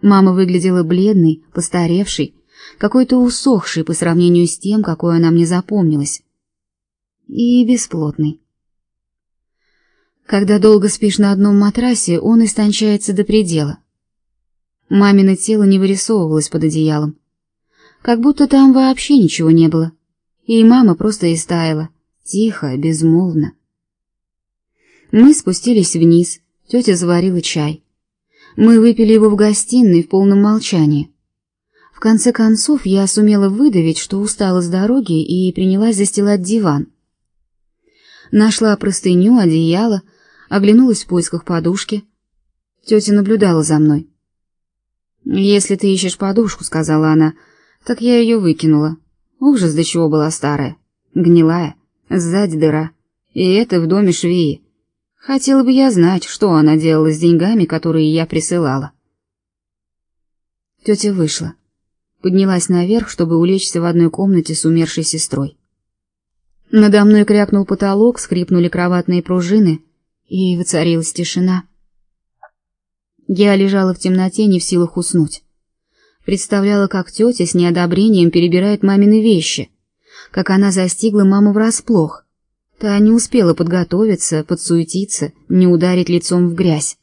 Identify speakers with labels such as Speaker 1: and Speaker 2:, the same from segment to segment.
Speaker 1: Мама выглядела бледной, постаревшей, какой-то усохшей по сравнению с тем, какой она мне запомнилась. И бесплотной. Когда долго спишь на одном матрасе, он истончается до предела. Мамино тело не вырисовывалось под одеялом. Как будто там вообще ничего не было. И мама просто истаяла, тихо, безмолвно. Мы спустились вниз, тетя заварила чай. Мы выпили его в гостиной в полном молчании. В конце концов я сумела выдавить, что устала с дороги и принялась застилать диван. Нашла простыню, одеяло, оглянулась в поисках подушки. Тетя наблюдала за мной. «Если ты ищешь подушку», — сказала она, — «так я ее выкинула. Ужас, до чего была старая. Гнилая, сзади дыра. И это в доме швеи. Хотела бы я знать, что она делала с деньгами, которые я присылала». Тетя вышла. Поднялась наверх, чтобы улечься в одной комнате с умершей сестрой. Надо мной крякнул потолок, скрипнули кроватные пружины, и воцарилась тишина. Я лежала в темноте, не в силах уснуть. Представляла, как тетя с неодобрением перебирает мамины вещи, как она застигла маму врасплох. Та не успела подготовиться, подсуетиться, не ударить лицом в грязь.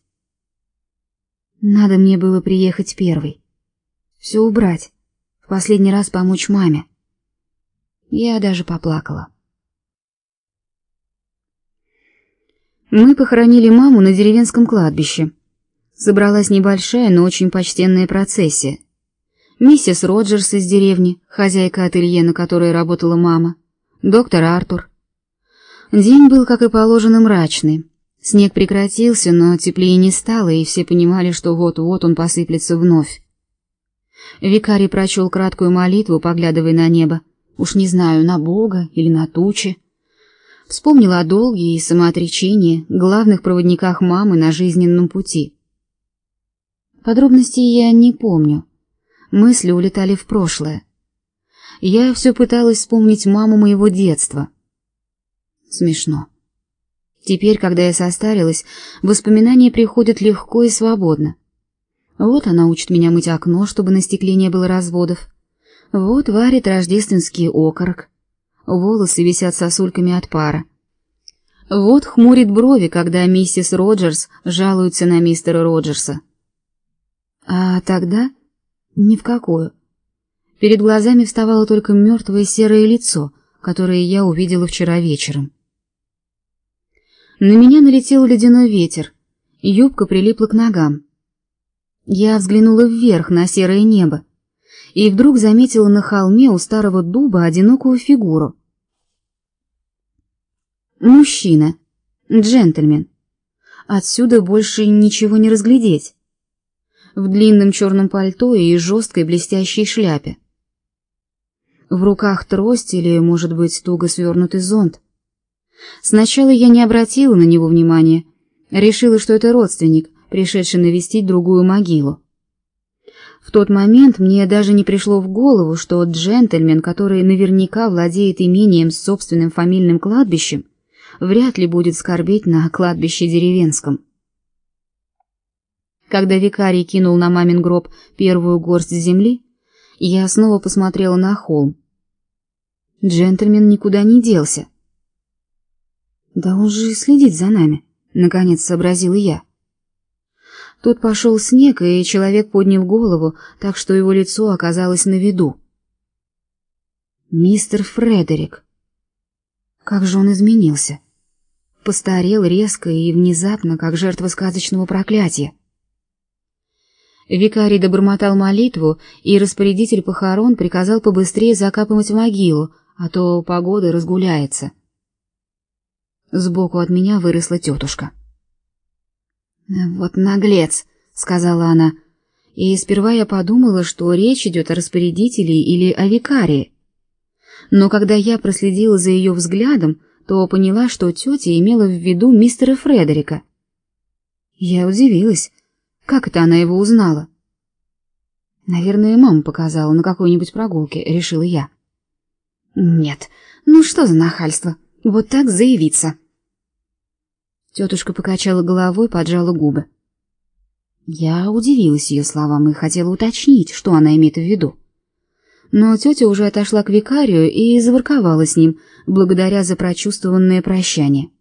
Speaker 1: Надо мне было приехать первой. Все убрать, в последний раз помочь маме. Я даже поплакала. Мы похоронили маму на деревенском кладбище. Собралась небольшая, но очень почтенная процессия. Миссис Роджерс из деревни, хозяйка ателье, на которой работала мама, доктор Артур. День был, как и положено, мрачный. Снег прекратился, но теплее не стало, и все понимали, что вот-вот он посыплется вновь. Викарий прочел краткую молитву, поглядывая на небо. Уж не знаю, на Бога или на тучи. Вспомнила о долге и самоотречении, главных проводниках мамы на жизненном пути. Подробностей я не помню. Мысли улетали в прошлое. Я все пыталась вспомнить маму моего детства. Смешно. Теперь, когда я состарилась, воспоминания приходят легко и свободно. Вот она учит меня мыть окно, чтобы на стекле не было разводов. Вот варит рождественский окорок. Волосы висят сосульками от пара. Вот хмурит брови, когда миссис Роджерс жалуется на мистера Роджерса. А тогда ни в какую. Перед глазами вставало только мертвое серое лицо, которое я увидела вчера вечером. На меня налетел ледяной ветер, юбка прилипла к ногам. Я взглянула вверх на серое небо и вдруг заметила на холме у старого дуба одинокую фигуру. Мужчина, джентльмен. Отсюда больше ничего не разглядеть. В длинном черном пальто и жесткой блестящей шляпе. В руках трость или, может быть, туго свернутый зонт. Сначала я не обратила на него внимания, решила, что это родственник, пришедший навестить другую могилу. В тот момент мне даже не пришло в голову, что джентльмен, который наверняка владеет имением с собственным фамильным кладбищем, вряд ли будет скорбеть на кладбище деревенском. Когда викарий кинул на мамин гроб первую горсть земли, я снова посмотрела на холм. Джентльмен никуда не делся. Да он же следит за нами, наконец сообразила я. Тут пошел снег, и человек поднял голову, так что его лицо оказалось на виду. Мистер Фредерик. Как же он изменился. Постарел резко и внезапно, как жертва сказочного проклятия. Викарий добормотал молитву, и распорядитель похорон приказал побыстрее закапывать могилу, а то погода разгуляется. Сбоку от меня выросла тетушка. «Вот наглец», — сказала она. И сперва я подумала, что речь идет о распорядителе или о викарии. Но когда я проследила за ее взглядом, то поняла, что тетя имела в виду мистера Фредерика. Я удивилась, как это она его узнала. Наверное, мама показала на какой-нибудь прогулке, решила я. Нет, ну что за нахальство, вот так заявиться. Тетушка покачала головой, поджала губы. Я удивилась ее словам и хотела уточнить, что она имеет в виду. Но тетя уже отошла к викарию и заворковала с ним, благодаря за прочувствованное прощание.